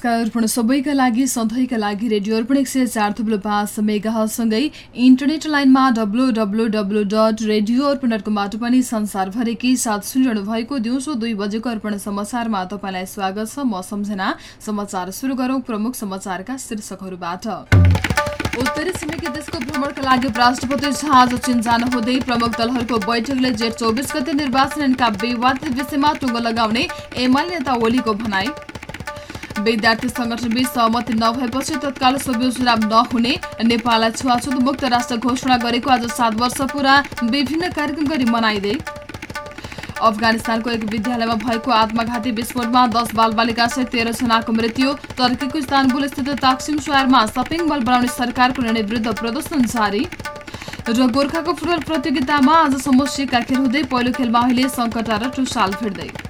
नमस्कार अर्पण सबैका लागि सधैँका लागि रेडियो अर्पण एक सय चार थुप्रो पाँच मेगासँगै इन्टरनेट लाइनमा W W W dot radio Arpan dot कमबाट पनि संसारभरिकै साथ सुनिरहनु भएको दिउँसो दुई बजेको अर्पण समाचारमा तपाईँलाई स्वागत छ। म सम्झना। समाचार सुरु गरौँ प्रमुख समाचारका शीर्षकहरूबाट। उत्तरी छिमेकी देशको भ्रमणका लागि उपराष्ट्रपति जहाज चीन जानुहुँदै प्रमुख दलहरूको बैठकले जेठ चौबिस गते निर्वाचनका विवादित विषयमा टुङ्गो लगाउने एमाले नेता ओलीको भनाई। विद्यार्थी संगठनबीच सहमति नभएपछि तत्काल सोभि चुनाव नहुने नेपाललाई छुवाछुत मुक्त राष्ट्र घोषणा गरेको आज सात वर्ष पुरा विभिन्न कार्यक्रम गरी मनाइँदै अफगानिस्तानको एक विद्यालयमा भएको आत्मघाती विस्फोटमा दस बालबालिकासहित तेह्रजनाको मृत्यु टर्कीको इस्तानबुल स्थित ताक्सिम सहरमा सपिङ मल बनाउने सरकारको निर्णय विरुद्ध प्रदर्शन जारी। र गोर्खाको फुटबल प्रतियोगितामा आजसम्म सिक्का खेल हुँदै पहिलो खेलमा अहिले सङ्कटा र टुसाल भिड्दै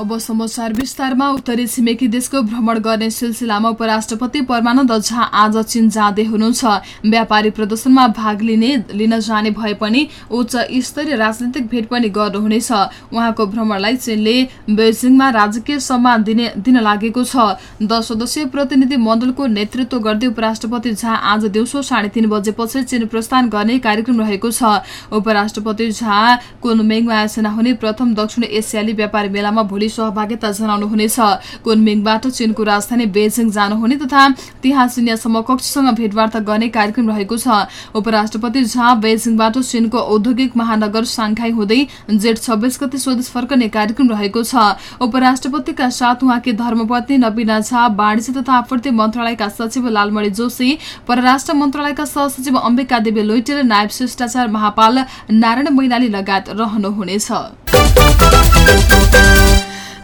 अब समाचार विस्तारमा उत्तरी छिमेकी देशको भ्रमण गर्ने सिलसिलामा उपराष्ट्रपति परमानन्द झा आज चीन जाँदै हुनुहुन्छ। व्यापारी प्रदर्शनमा भाग लिने लिन जाने भए पनि उच्च स्तरीय राजनैतिक भेट पनि गर्नुहुनेछ। उहाँको भ्रमणलाई चीनले बेजिङमा राजकीय सम्मान दिने दिन लागेको छ। दस सदस्यीय प्रतिनिधि मण्डलको नेतृत्व गर्दै उपराष्ट्रपति झा आज दिउँसो साढे तीन बजेपछि चीन प्रस्थान गर्ने कार्यक्रम रहेको छ। उपराष्ट्रपति झा कुनमेङमा आयोजना हुने प्रथम दक्षिण एसियाली व्यापार मेलामा भोलि भोलि सहभागिता जनाउनुहुनेछ कुनमिङबाट चीनको राजधानी बेजिङ जानुहुने तथा त्यहाँ चिनिया समकक्षसँग भेटवार्ता गर्ने कार्यक्रम रहेको छ। उपराष्ट्रपति झा बेजिङबाट चीनको औद्योगिक महानगर साङ्घाई हुँदै जेठ छब्बिस गति स्वदेश फर्कने कार्यक्रम रहेको छ। उपराष्ट्रपतिका साथ उहाँकी धर्मपत्नी नवीना झा वाणिज्य तथा आपूर्ति मन्त्रालयका सचिव लालमणि जोशी परराष्ट्र मन्त्रालयका सहसचिव अम्बिका देवी लोइटे र नायब शिष्टाचार महापाल नारायण मैनाली लगायत रहनुहुनेछ।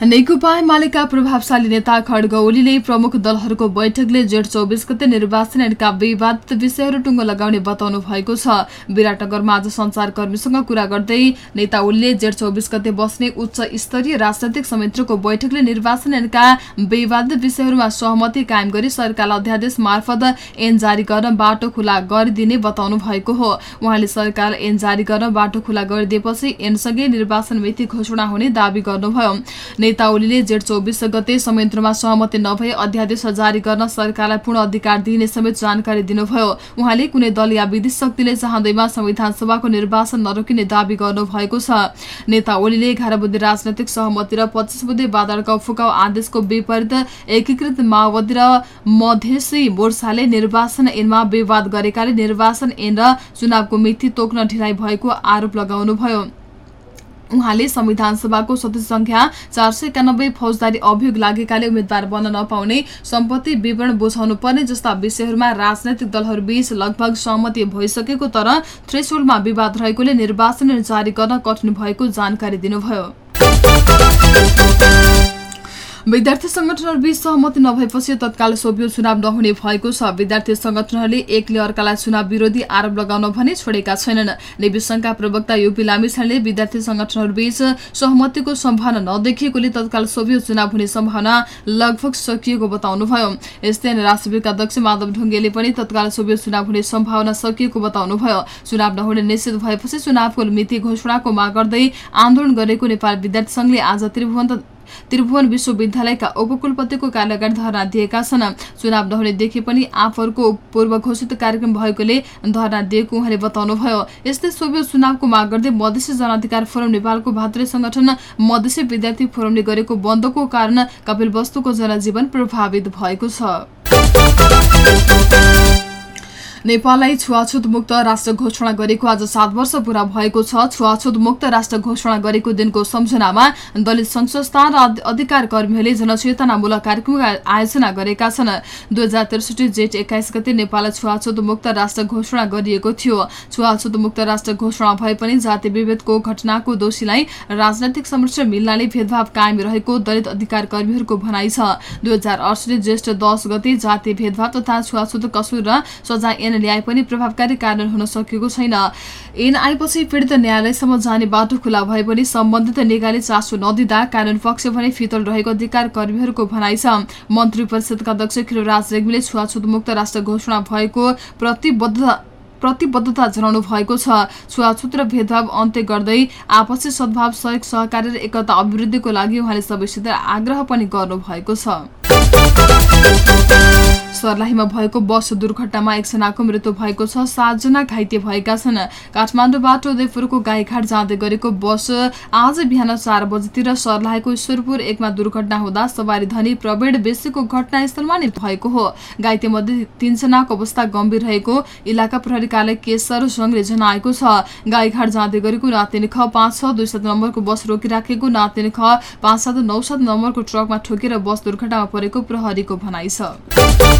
नेकपा एमालेका प्रभावशाली नेता खड्ग ओलीले प्रमुख दलहरूको बैठकले जेठ चौबिस गते निर्वाचन ऐनका विवादित विषयहरू टुङ्गो लगाउने बताउनु भएको छ। विराटनगरमा आज संचारकर्मीसँग कुरा गर्दै नेता ओलीले जेठ चौबिस गते बस्ने उच्च स्तरीय राजनैतिक समितिको बैठकले निर्वाचन ऐनका विवादित विषयहरूमा सहमति कायम गरी सरकारलाई अध्यादेश मार्फत ऐन जारी गर्न बाटो खुला गरिदिने बताउनु भएको हो। उहाँले सरकार ऐन जारी गर्न बाटो खुला गरिदिएपछि ऐनसँगै निर्वाचन मिति घोषणा हुने दावी गर्नुभयो। नेता ओलीले जेठ चौबिस गते संयन्त्रमा सहमति नभए अध्यादेश जारी गर्न सरकारलाई पूर्ण अधिकार दिइने समेत जानकारी दिनुभयो। उहाँले कुनै दल या विधि शक्तिले चाहँदैमा संविधान सभाको निर्वाचन नरोकिने दावी गर्नुभएको छ। नेता ओलीले एघार बुद्धि राजनैतिक सहमति र पच्चिस बुद्धि बादलका फुकाउ आदेशको विपरीत एकीकृत माओवादी र मधेसी मोर्चाले निर्वाचन ऐनमा विवाद गरेकाले निर्वाचन ऐन र चुनावको मिति तोक्न ढिलाइ भएको आरोप लगाउनुभयो। उहाँले संविधान सभाको सदस्य संख्या चार सय एकानब्बे फौजदारी अभियोग लागेकाले उम्मेद्वार बन्न नपाउने सम्पत्ति विवरण बुझाउनु पर्ने जस्ता विषयहरूमा राजनैतिक दलहरूबीच लगभग सहमति भइसकेको तर थ्रेसोल्डमा विवाद रहेकोले निर्वाचन जारी गर्न कठिन भएको जानकारी दिनुभयो। विद्यार्थी संगठनहरूबीच सहमति नभएपछि तत्काल सोभियो चुनाव नहुने भएको छ। विद्यार्थी संगठनहरूले एकले अर्कालाई चुनाव विरोधी आरोप लगाउन भने छोडेका छैनन्। नेवी संघका प्रवक्ता युपी लामिछानेले विद्यार्थी संगठनहरूबीच सहमतिको सम्भावना नदेखिएकोले तत्काल सोभियो चुनाव हुने सम्भावना लगभग सकिएको बताउनुभयो। यस्तै राष्ट्रविका अध्यक्ष माधव ढुङ्गेले पनि तत्काल सोभियो चुनाव हुने सम्भावना सकिएको बताउनुभयो। चुनाव नहुने निश्चित भएपछि चुनावको मिति घोषणाको माग गर्दै आन्दोलन गरेको नेपाल विद्यार्थी संघले आज त्रिभुवन त्रिभुवन विश्वविद्यालयका उपकुलपतिको कार्यालय धरना दिएका छन्। चुनाव नहुने देखे पनि आफहरूको पूर्व घोषित कार्यक्रम भएकोले धरना दिएको उहाँले बताउनुभयो। यस्तै सोभियो चुनावको माग गर्दै मधेसी जनाधिकार फोरम नेपालको भातृ संगठन मधेसी विद्यार्थी फोरमले गरेको बन्दको कारण कपिल वस्तुको जनजीवन प्रभावित भएको छ। नेपाललाई छुवाछुत मुक्त राष्ट्र घोषणा गरेको आज सात वर्ष पूरा भएको छ। छुवाछुत मुक्त राष्ट्र घोषणा गरेको दिनको सम्झनामा दलित संस्था र अधिकार कर्मीहरूले जनचेतनामूलक कार्यक्रम आयोजना गरेका छन्। दुई हजार त्रिसठी जेठ एक्काइस गते नेपाललाई छुवाछुत मुक्त राष्ट्र घोषणा गरिएको थियो। छुवाछुत मुक्त राष्ट्र घोषणा भए पनि जाति विभेदको घटनाको दोषीलाई राजनैतिक संरक्षण मिल्नाले भेदभाव कायम रहेको दलित अधिकार कर्मीहरूको भनाइ छ। दुई हजार अडसठी ज्येष्ठ दस गते जाति भेदभाव तथा छुवाछुत कसुर र सजाय ऐन पनि प्रभावकारी कारण हुन सकेको छैन। ऐन आएपछि पीडित न्यायालयसम्म जाने बाटो खुला भए पनि सम्बन्धित निकायले चासो नदिँदा कानून पक्ष भने फितल रहेको अधिकार कर्मीहरूको भनाइ छ। मन्त्री परिषदका अध्यक्ष खिलराज रेग्मीले छुवाछुत मुक्त राष्ट्र घोषणा भएको प्रतिबद्धता प्रतिबद्धता जनाउनु भएको छ। छुवाछुत र भेदभाव अन्त्य गर्दै आपसी सद्भाव सहयोग सहकारी र एकता अभिवृद्धिको लागि उहाँले सबैसित आग्रह पनि गर्नुभएको छ। सर्लाहीमा भएको बस दुर्घटनामा एकजनाको मृत्यु भएको छ। सातजना घाइते भएका छन्। काठमाडौँबाट उदयपुरको गाईघाट जाँदै गरेको बस आज बिहान चार बजीतिर सर्लाहीको ईश्वरपुर एकमा दुर्घटना हुँदा सवारी धनी प्रवीण बेसीको घटनास्थलमा नै भएको हो। घाइते मध्ये तीनजनाको अवस्था गम्भीर रहेको इलाका प्रहरी कार्यालय केशर सङ्घले जनाएको छ। गाईघाट जाँदै गरेको नातिन ख पाँच छ दुई सात नम्बरको बस रोकिराखेको नातिन ख पाँच सात नौ सात नम्बरको ट्रकमा ठोकेर बस दुर्घटनामा परेको प्रहरीको भनाइ छ।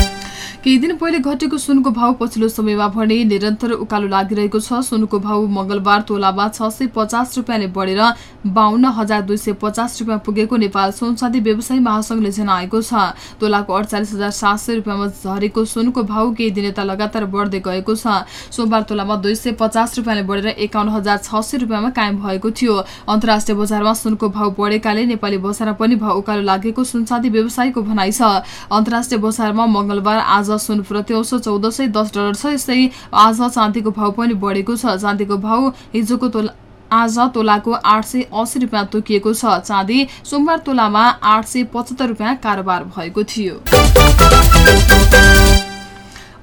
केही दिन पहिले घटेको सुनको भाव पछिल्लो समयमा भने निरन्तर उकालो लागिरहेको छ। सुनको भाव मंगलबार तोलामा छ सय पचास रुपियाँले बढेर बाहन्न हजार दुई सय पचास रुपियाँ पुगेको नेपाल सुनसाथी व्यवसायी महासंघले जनाएको छ। तोलाको अडचालिस हजार सात सय रुपियाँमा झरेको सुनको भाव केही दिन यता लगातार बढ्दै गएको छ। सोमबार तोलामा दुई सय पचास रुपियाँले बढेर एकाउन्न हजार छ सय रुपियाँमा कायम भएको थियो। अन्तर्राष्ट्रिय बजारमा सुनको भाव बढेकाले नेपाली बजारमा पनि भाव उकालो लागेको सुनसाथी व्यवसायीको भनाइ छ। अन्तर्राष्ट्रिय बजारमा मंगलबार आज सुन प्रति औसत चौध सय दस डलर छ यस्तै आज चाँदीको भाउ पनि बढेको छ। चाँदीको भाउ हिजोको तोला आज तोलाको आठ सय अस्सी रुपियाँ तोकिएको छ। चाँदी सोमबार तोलामा आठ सय पचहत्तर रुपियाँ कारोबार भएको थियो।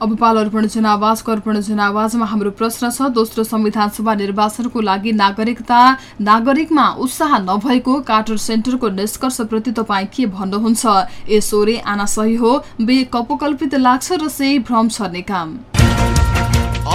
अब पाल अर्पण जनावाजको अर्पण जनावाजमा हाम्रो प्रश्न छ। दोस्रो संविधान सभा निर्वाचनको लागि नागरिकता नागरिकमा उत्साह नभएको कार्टर सेन्टरको निष्कर्षप्रति तपाईँ के भन्नुहुन्छ? ए सोरे आना सही हो। बे कपोकल्पित लाग्छ र से भ्रम छर्ने काम।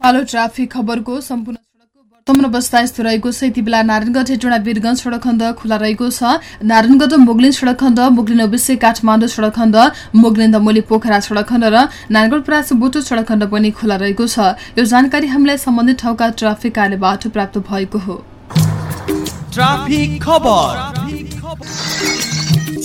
पालो ट्राफिक खबरको सम्पूर्ण वर्तमान अवस्था यस्तो रहेको छ। यति बेला नारायणगढ हेटोडा वीरगंज सडक खण्ड खुला रहेको छ। नारायणगढ मोगलिन सडक खण्ड मोगलिन ओबिसे काठमाडौँ सडक खण्ड मोगलिन दमोली पोखरा सडक खण्ड र नारायणगढ प्रास बोटो सडक खण्ड पनि खुला रहेको छ। यो जानकारी हामीलाई सम्बन्धित ठाउँका ट्राफिक कार्यबाट प्राप्त भएको हो।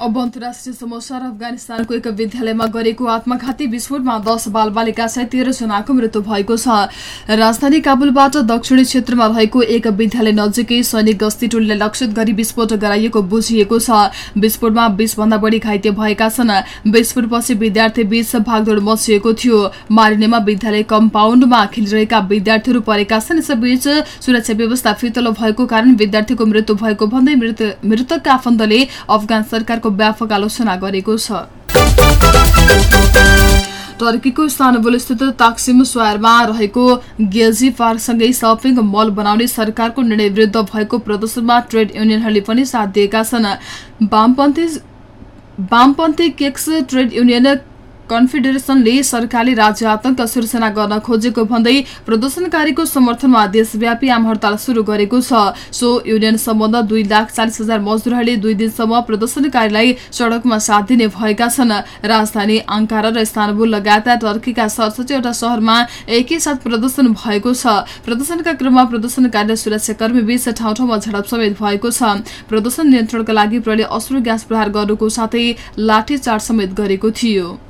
अब अन्तर्राष्ट्रिय समाचार अफगानिस्तानको एक विद्यालयमा गरेको आत्मघाती विस्फोटमा दस बालबालिका सहित तेह्रजनाको मृत्यु भएको छ। राजधानी काबुलबाट दक्षिणी क्षेत्रमा रहेको एक विद्यालय नजिकै सैनिक गस्ती टोलीलाई लक्षित गरी विस्फोट गराइएको बुझिएको छ। विस्फोटमा बीसभन्दा बढी घाइते भएका छन्। विस्फोटपछि विद्यार्थी बीच भागदौड मचिएको थियो। मारिनेमा विद्यालय कम्पाउन्डमा खेलिरहेका विद्यार्थीहरू परेका छन्। यसैबीच सुरक्षा व्यवस्था फितलो भएको कारण विद्यार्थीको मृत्यु भएको भन्दै मृतकका आफन्तले अफगान सरकारको व्यापक आलोचना गरेको छ टर्कीको इस्तानबुल स्थित ताक्सिम स्वारमा रहेको गेजी पार्कसँगै सपिङ मल बनाउने सरकारको निर्णय विरुद्ध भएको प्रदर्शनमा ट्रेड युनियनहरूले पनि साथ दिएका छन् वामपन्थी वामपन्थी केक्स ट्रेड युनियन कन्फेडरेसनले सरकारले राज्य आतंक सिर्जना गर्न खोजेको भन्दै प्रदर्शनकारीको समर्थनमा देशव्यापी आम हडताल शुरू गरेको छ। सो युनियन सम्बन्ध दुई लाख चालिस हजार मजदुरहरूले दुई दिनसम्म प्रदर्शनकारीलाई सड़कमा साथ दिने भएका छन्। राजधानी अङ्कारा र इस्तानबुल लगायत टर्कीका सडसठीवटा शहरमा एकैसाथ प्रदर्शन भएको छ। प्रदर्शनका क्रममा प्रदर्शनकारीले सुरक्षाकर्मी बीच ठाउँ ठाउँमा झडप समेत भएको छ। प्रदर्शन नियन्त्रणका लागि प्रहरीले अश्रु ग्यास प्रहार गर्नुको साथै लाठीचार्ज समेत गरेको थियो।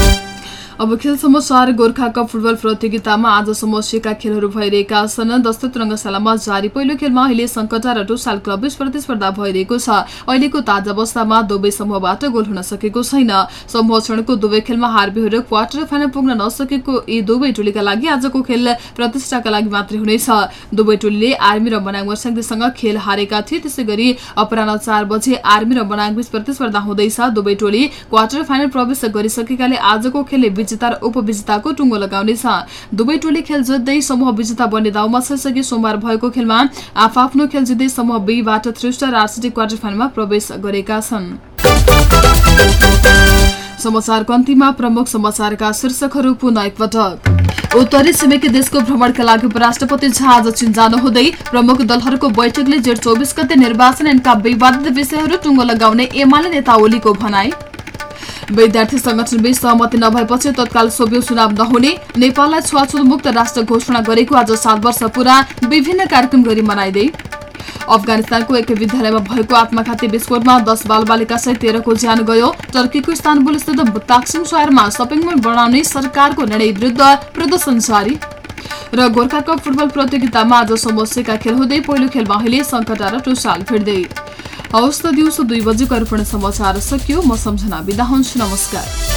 अब खेल समाचार गोर्खा कप फुटबल प्रतियोगितामा आजसम्म सेका खेलहरू भइरहेका छन्। दस्तत रङ्गशालामा जारी पहिलो खेलमा अहिले सङ्कटा र टोसाल क्लब बीच प्रतिस्पर्धा भइरहेको छ। अहिलेको ताजा अवस्थामा दुवै समूहबाट गोल हुन सकेको छैन। समूह क्षणको दुवै खेलमा हार बिहोर क्वार्टर फाइनल पुग्न नसकेको यी दुवै टोलीका लागि आजको खेल प्रतिष्ठाका लागि मात्रै हुनेछ। दुवै टोलीले आर्मी र बनाङ वर्साङसँग खेल हारेका थिए। त्यसै गरी अपराह चार बजे आर्मी र बनाङ बीच प्रतिस्पर्धा हुँदैछ। दुवै टोली क्वार्टर फाइनल प्रवेश गरिसकेकाले आजको खेलले विजेता र उपविजेताको टुङ्गो लगाउनेछ। दुवै टोली खेल जित्दै समूह विजेता बन्ने दाउमा छैसकी सोमबार भएको खेलमा आफ्नो खेल जित्दै समूह बीबाट थ्री स्टार आरसिटी क्वार्टर फाइनलमा प्रवेश गरेका छन्। समाचार कन्तीमा प्रमुख समाचारका शीर्षकहरू पुनः एकपटक। उत्तरी छिमेकी देशको भ्रमणका लागि उपराष्ट्रपति झा आज चीन जानुहुँदै प्रमुख दलहरूको बैठकले जेठ चौबिस गते निर्वाचन यिनका विवादित विषयहरू टुङ्गो लगाउने एमाले नेता ओलीको भनाई। विद्यार्थी संगठनबीच सहमति नभएपछि तत्काल सोभि चुनाव नहुने नेपाललाई छुवाछुत मुक्त राष्ट्र घोषणा गरेको आज सात वर्ष पुरा विभिन्न कार्यक्रम गरी मनाइँदै अफगानिस्तानको एक विद्यालयमा भएको आत्मघाती विस्फोटमा दस बालबालिका सहित तेह्रको ज्यान गयो। टर्कीको इस्तानबुल स्थित ताक्सिङ सहरमा सपिङ मल बनाउने सरकारको निर्णय विरुद्ध प्रदर्शन जारी। र गोर्खा कप फुटबल प्रतियोगितामा आज समस्याका खेल हुँदै पहिलो खेलमा अहिले सङ्कटा र टुसाल फिर्दै हवस् त दिउँसो दुई बजेको अर्पण समाचार सकियो। म सम्झना बिदा हुन्छु। नमस्कार।